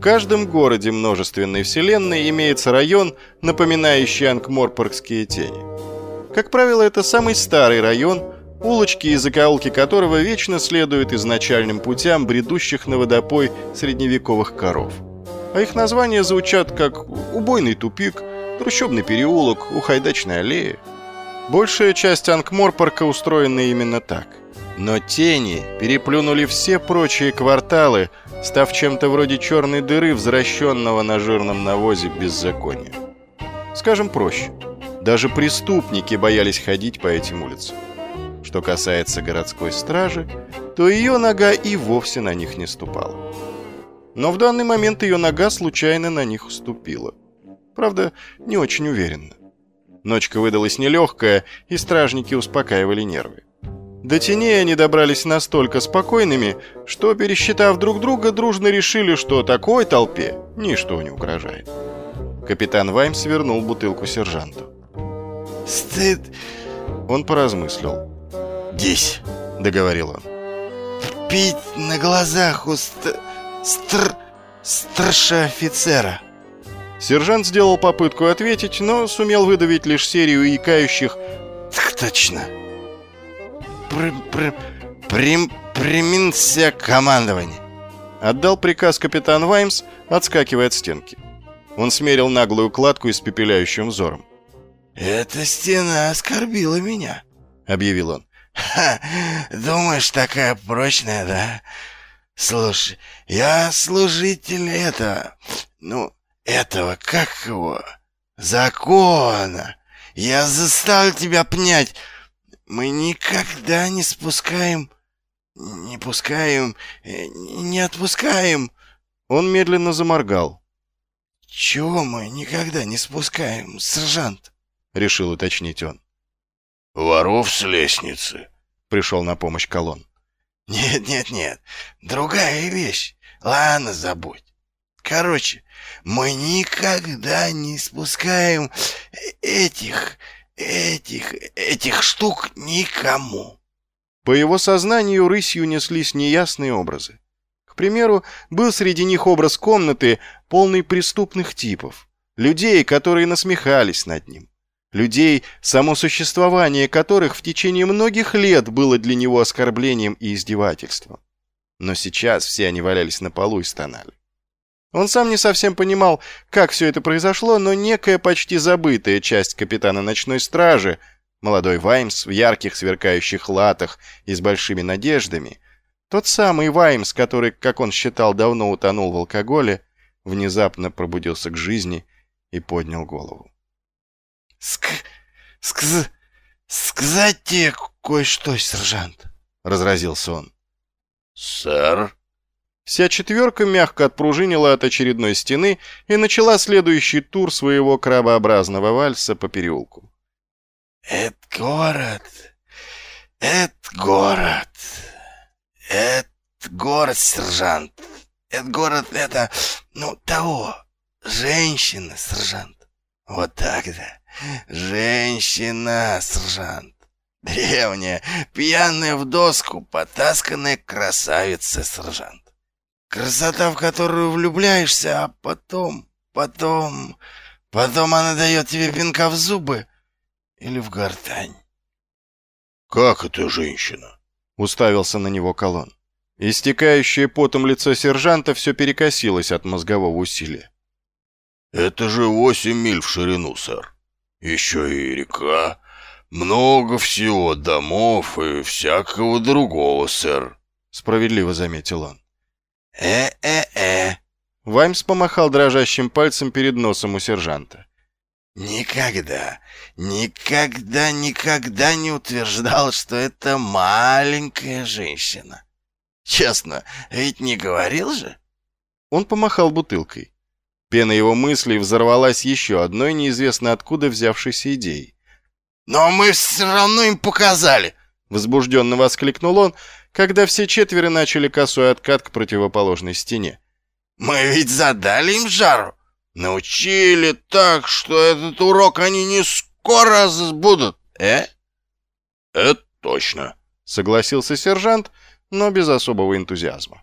В каждом городе множественной вселенной имеется район, напоминающий Ангморпоргские тени. Как правило, это самый старый район, улочки и закоулки которого вечно следуют изначальным путям бредущих на водопой средневековых коров. А их названия звучат как «убойный тупик», «трущобный переулок», «ухайдачная аллея». Большая часть Ангморпорка устроена именно так. Но тени переплюнули все прочие кварталы, став чем-то вроде черной дыры, возвращенного на жирном навозе беззакония. Скажем проще, даже преступники боялись ходить по этим улицам. Что касается городской стражи, то ее нога и вовсе на них не ступала. Но в данный момент ее нога случайно на них уступила. Правда, не очень уверенно. Ночка выдалась нелегкая, и стражники успокаивали нервы. До теней они добрались настолько спокойными, что, пересчитав друг друга, дружно решили, что такой толпе ничто не угрожает. Капитан Вайм свернул бутылку сержанту. «Стыд!» Он поразмыслил. «Десь!» — договорил он. «Пить на глазах у ст... стр... старшего офицера!» Сержант сделал попытку ответить, но сумел выдавить лишь серию икающих «Так точно!» Пр -пр Прим... Приминся командование. Отдал приказ капитан Ваймс, отскакивая от стенки. Он смерил наглую кладку испепеляющим взором. «Эта стена оскорбила меня», — объявил он. «Ха, думаешь, такая прочная, да? Слушай, я служитель этого, ну, этого, как его, закона. Я заставил тебя пнять, мы никогда не спускаем... Не пускаем... Э, не отпускаем...» Он медленно заморгал. «Чего мы никогда не спускаем, сержант?» — решил уточнить он. «Воров с лестницы», — пришел на помощь колонн. «Нет, нет, нет, другая вещь. Ладно, забудь. Короче, мы никогда не спускаем этих этих, этих штук никому. По его сознанию рысью неслись неясные образы. К примеру, был среди них образ комнаты, полный преступных типов. Людей, которые насмехались над ним. Людей, само существование которых в течение многих лет было для него оскорблением и издевательством. Но сейчас все они валялись на полу и стонали. Он сам не совсем понимал, как все это произошло, но некая почти забытая часть капитана ночной стражи, молодой Ваймс в ярких сверкающих латах и с большими надеждами, тот самый Ваймс, который, как он считал, давно утонул в алкоголе, внезапно пробудился к жизни и поднял голову. «Ск... скз... сказать тебе кое-что, сержант», — разразился он. «Сэр?» Вся четверка мягко отпружинила от очередной стены и начала следующий тур своего крабообразного вальса по переулку. «Это город! Это город! Это город, сержант! Это город, это, ну, того, женщина, сержант! Вот так да! Женщина, сержант! Древняя, пьяная в доску, потасканная красавица, сержант! Красота, в которую влюбляешься, а потом, потом, потом она дает тебе пинка в зубы или в гортань. «Как это женщина?» — уставился на него колонн. Истекающее потом лицо сержанта все перекосилось от мозгового усилия. «Это же восемь миль в ширину, сэр. Еще и река. Много всего, домов и всякого другого, сэр», — справедливо заметил он. «Э-э-э!» Ваймс помахал дрожащим пальцем перед носом у сержанта. «Никогда, никогда, никогда не утверждал, что это маленькая женщина. Честно, ведь не говорил же?» Он помахал бутылкой. Пена его мыслей взорвалась еще одной неизвестно откуда взявшейся идеей. «Но мы все равно им показали!» Возбужденно воскликнул он, когда все четверо начали косой откат к противоположной стене. «Мы ведь задали им жару! Научили так, что этот урок они не скоро забудут, э?» «Это точно», — согласился сержант, но без особого энтузиазма.